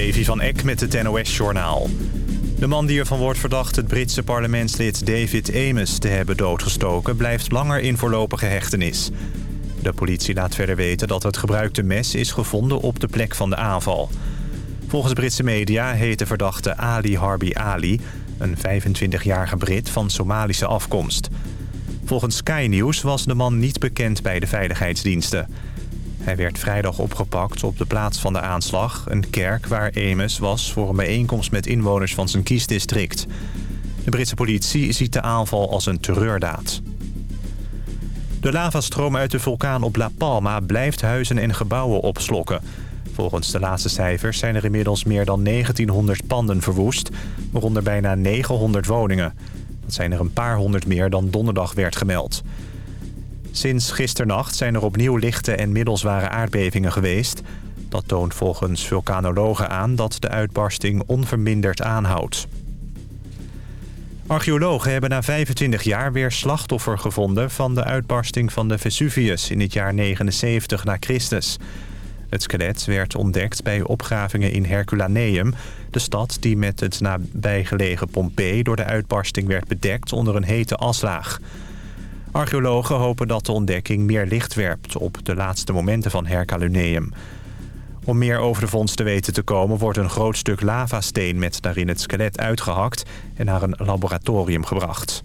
Levi van Eck met het NOS-journaal. De man die ervan wordt verdacht het Britse parlementslid David Ames te hebben doodgestoken... blijft langer in voorlopige hechtenis. De politie laat verder weten dat het gebruikte mes is gevonden op de plek van de aanval. Volgens Britse media heet de verdachte Ali Harbi Ali... een 25-jarige Brit van Somalische afkomst. Volgens Sky News was de man niet bekend bij de veiligheidsdiensten... Hij werd vrijdag opgepakt op de plaats van de aanslag. Een kerk waar Ames was voor een bijeenkomst met inwoners van zijn kiesdistrict. De Britse politie ziet de aanval als een terreurdaad. De lavastroom uit de vulkaan op La Palma blijft huizen en gebouwen opslokken. Volgens de laatste cijfers zijn er inmiddels meer dan 1900 panden verwoest... waaronder bijna 900 woningen. Dat zijn er een paar honderd meer dan donderdag werd gemeld. Sinds gisternacht zijn er opnieuw lichte en middelzware aardbevingen geweest. Dat toont volgens vulkanologen aan dat de uitbarsting onverminderd aanhoudt. Archeologen hebben na 25 jaar weer slachtoffer gevonden... van de uitbarsting van de Vesuvius in het jaar 79 na Christus. Het skelet werd ontdekt bij opgravingen in Herculaneum... de stad die met het nabijgelegen Pompeii door de uitbarsting werd bedekt onder een hete aslaag... Archeologen hopen dat de ontdekking meer licht werpt op de laatste momenten van Herculaneum. Om meer over de vondst te weten te komen wordt een groot stuk lavasteen met daarin het skelet uitgehakt en naar een laboratorium gebracht.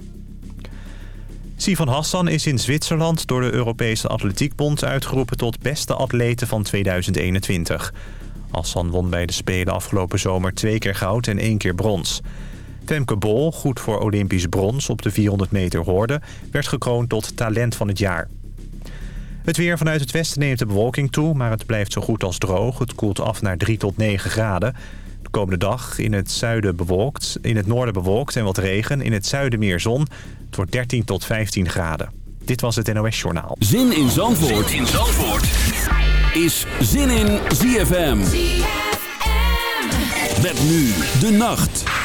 Sivan Hassan is in Zwitserland door de Europese Atletiekbond uitgeroepen tot beste atlete van 2021. Hassan won bij de Spelen afgelopen zomer twee keer goud en één keer brons. Femke Bol, goed voor Olympisch brons op de 400 meter hoorde... werd gekroond tot talent van het jaar. Het weer vanuit het westen neemt de bewolking toe, maar het blijft zo goed als droog. Het koelt af naar 3 tot 9 graden. De komende dag in het, zuiden bewolkt, in het noorden bewolkt en wat regen. In het zuiden meer zon. Het wordt 13 tot 15 graden. Dit was het NOS Journaal. Zin in Zandvoort, zin in Zandvoort. is Zin in ZFM. ZFM. Met nu de nacht.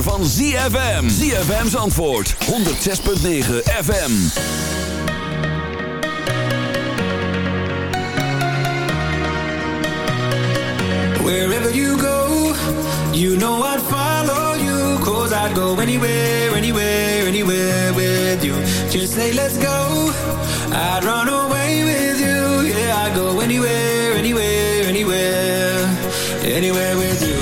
Van ZFM. ZFM's antwoord 106.9 FM. Wherever you go, you know I'd follow you. Cause I'd go anywhere, anywhere, anywhere with you. Just say let's go. I'd run away with you. Yeah, I'd go anywhere, anywhere, anywhere. Anywhere with you.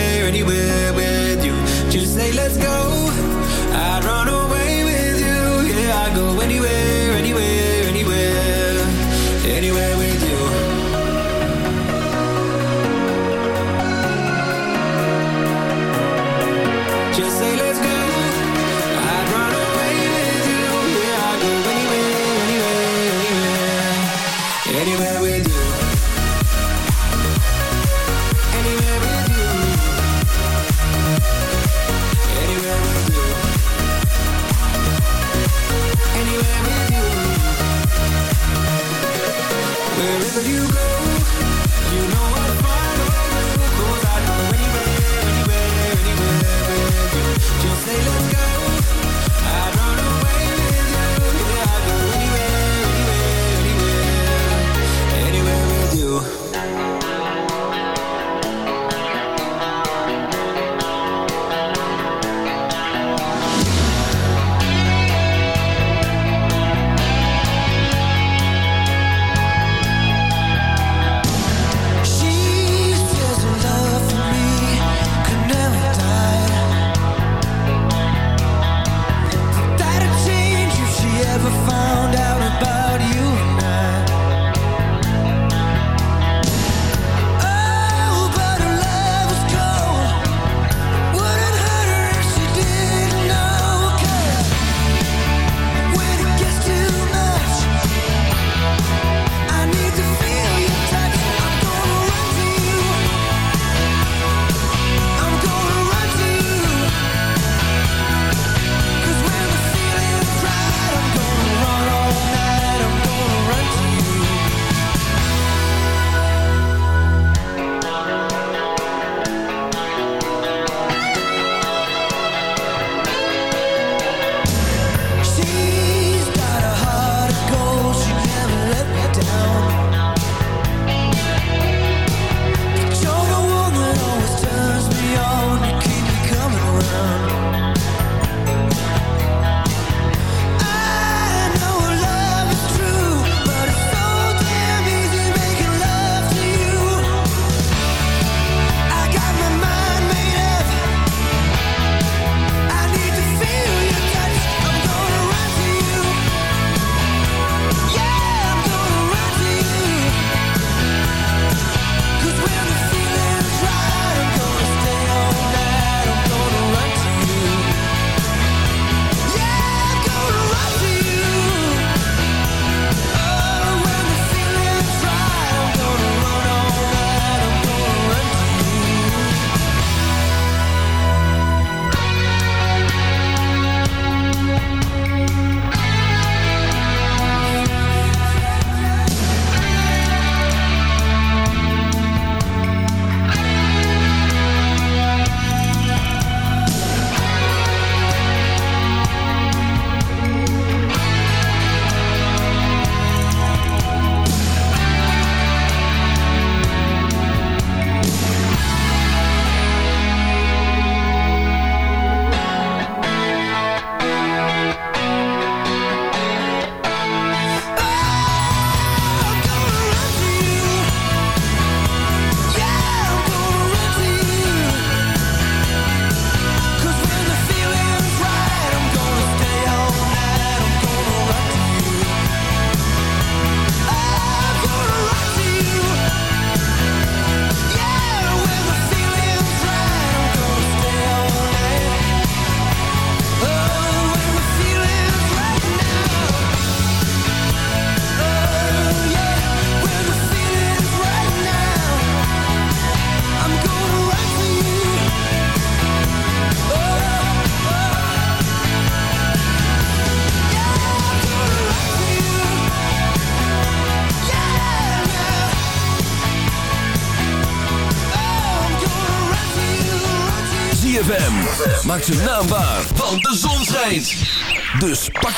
let's go. I'd run away with you. Yeah, I'd go anywhere, anywhere,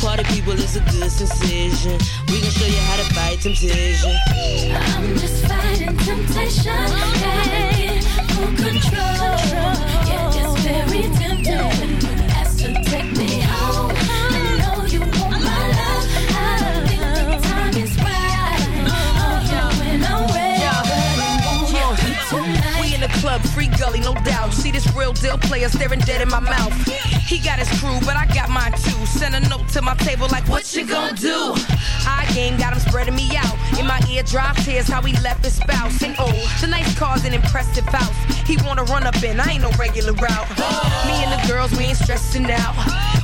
Party people is a good sensation. We gon' show you how to fight temptation. I'm just fighting temptation. Gotta get full control. Yeah, it's very tempting club, free gully, no doubt. See this real deal player staring dead in my mouth. He got his crew, but I got mine too. Send a note to my table like, what you gonna do? I game got him spreading me out. In my ear, drop tears how he left his spouse. And oh, tonight's car's an impressive house. He wanna run up in, I ain't no regular route. Me and the girls, we ain't stressing out.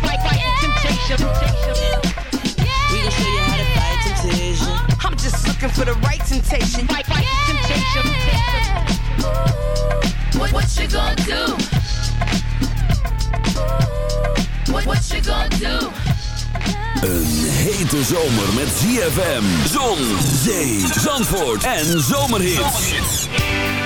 Temptation. Temptation. We gon' show you how to fight temptation. I'm just looking for the right temptation. Temptation. What, what you gonna do? What, what you gonna do? Een hete zomer met ZFM, zon, zee, zandvoort en zomerhits. In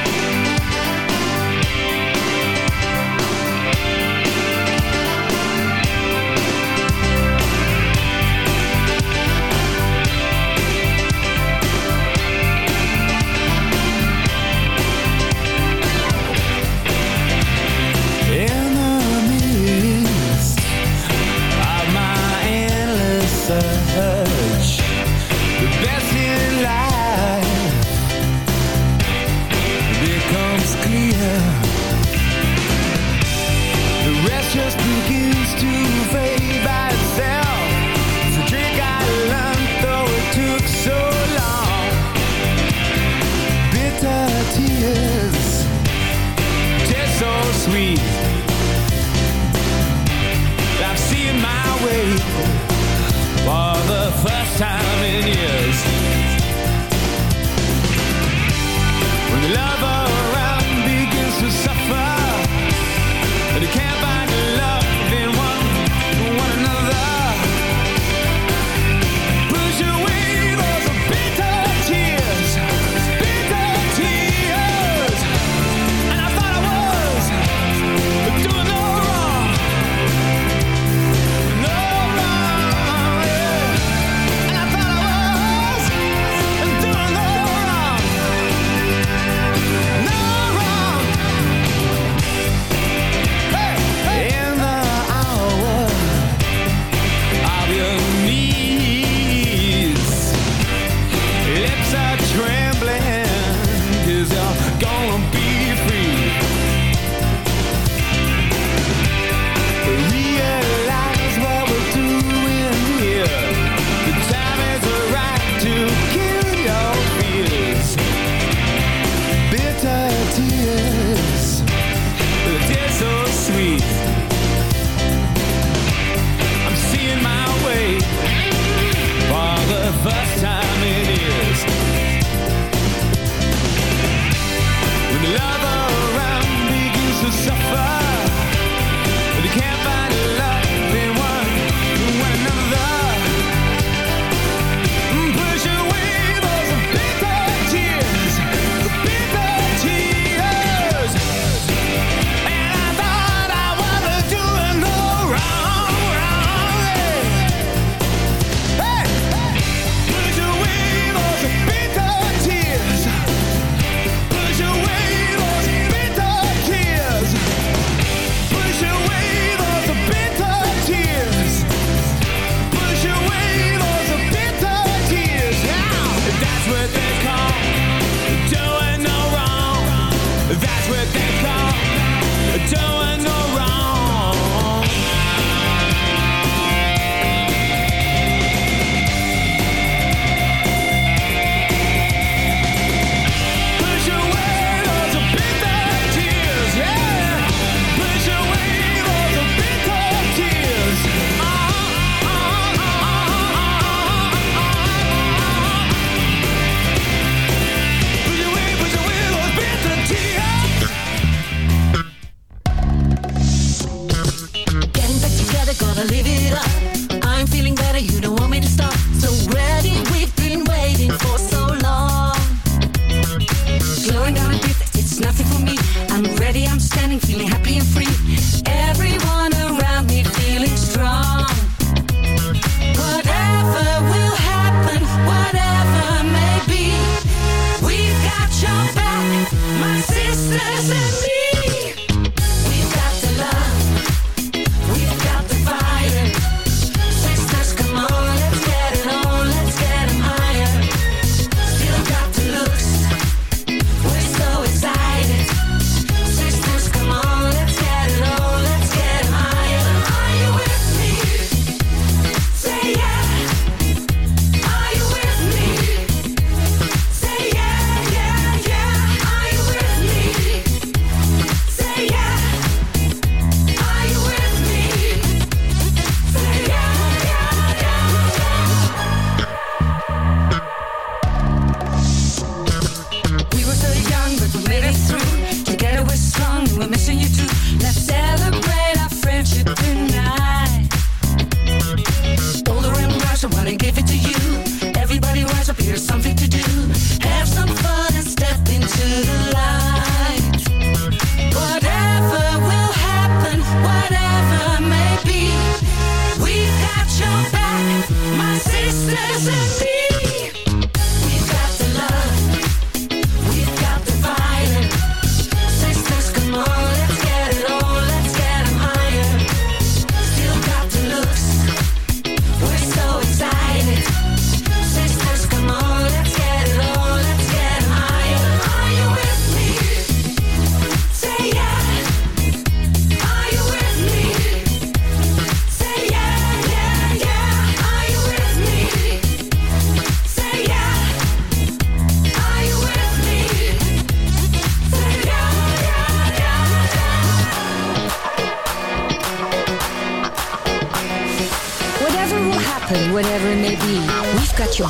gonna live it up. I'm feeling better, you don't want me to stop. So where?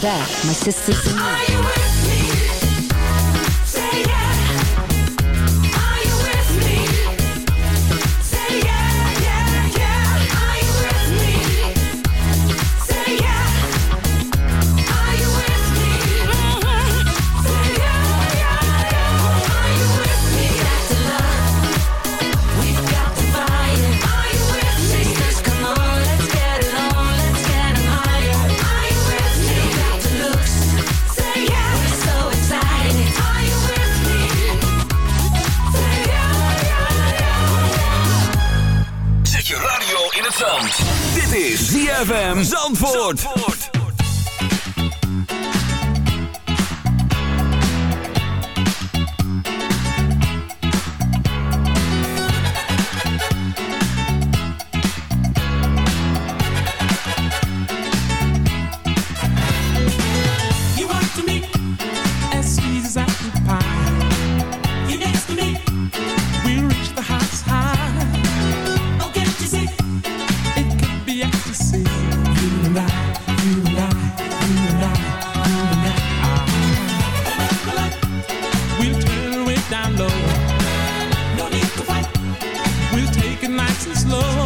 back, my sisters and me. nice and slow.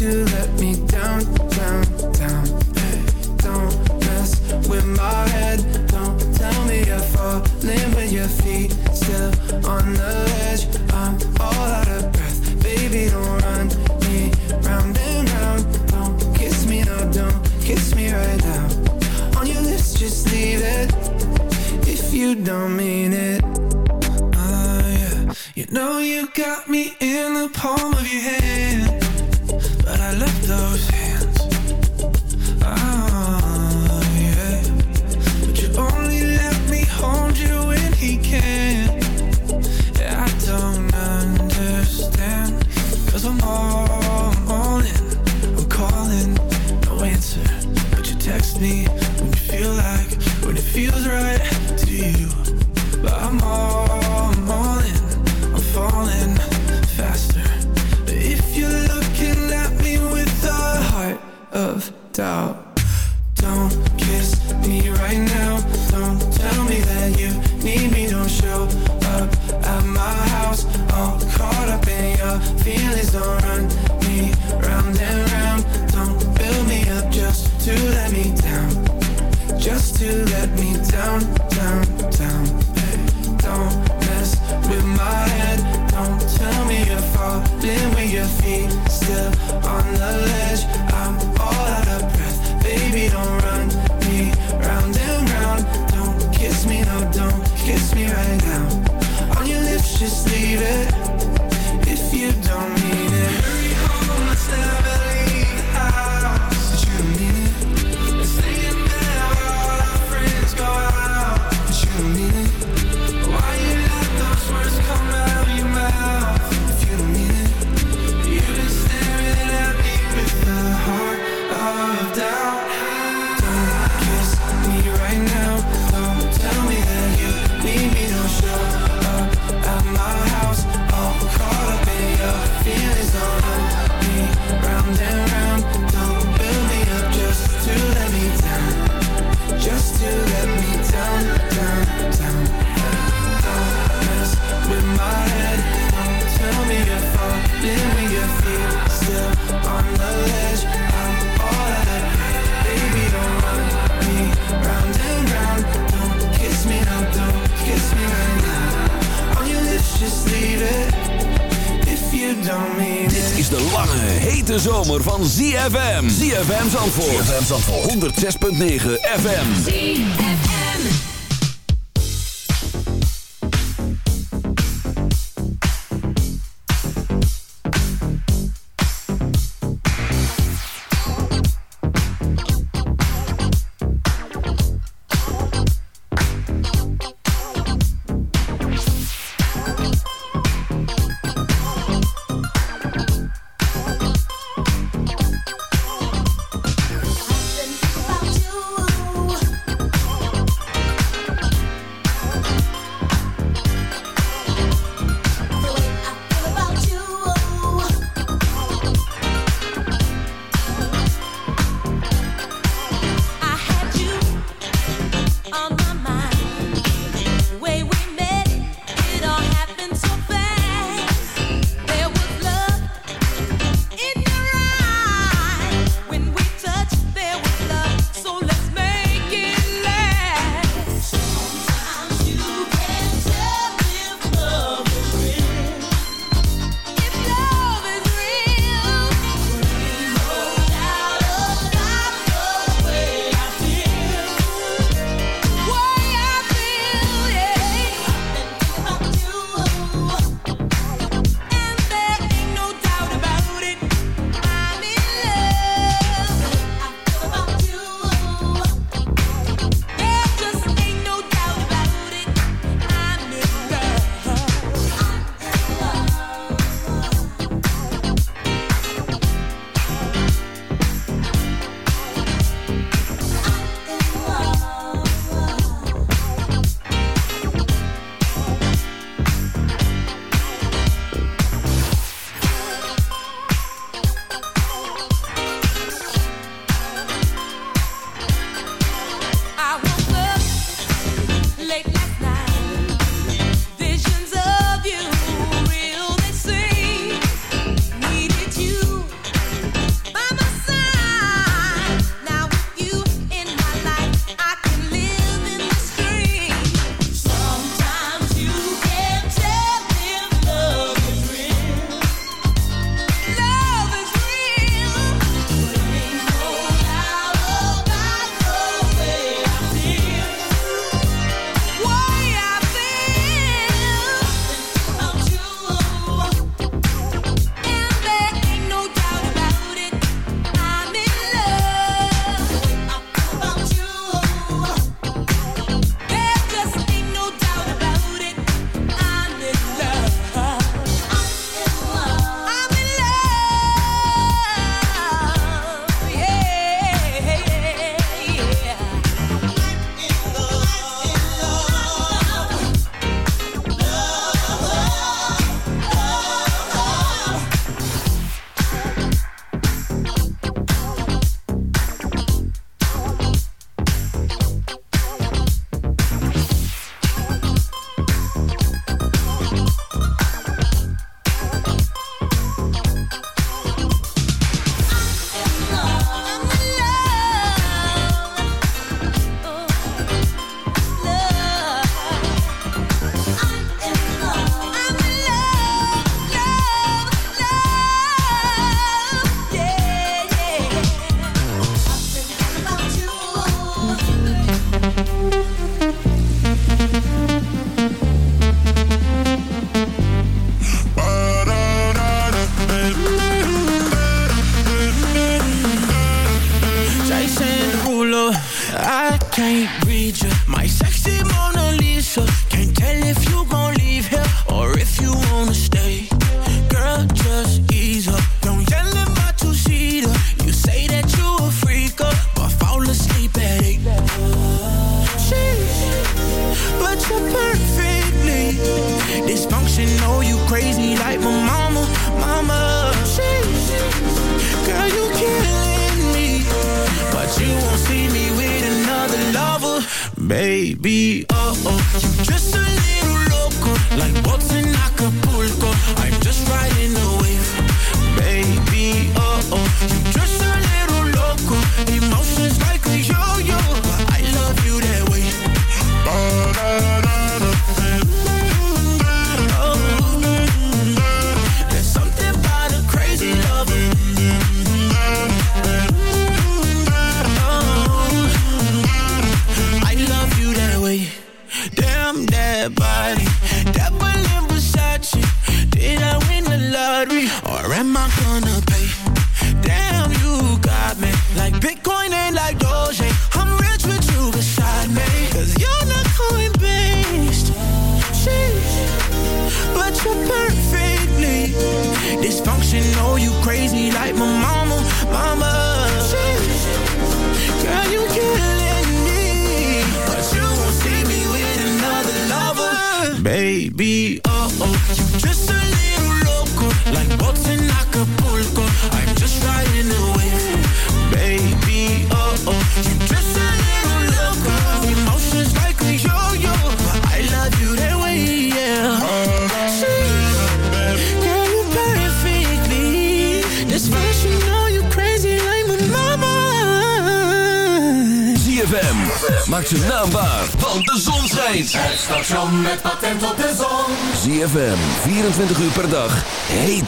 to let me down, down, down. Hey, don't mess with my head. Don't tell me you're falling with your feet still on the ledge. I'm all out of breath, baby. Don't run me round and round. Don't kiss me now, don't kiss me right now. On your lips, just leave it if you don't mean it. Oh yeah, you know you got Zandvoort 106.9 FM.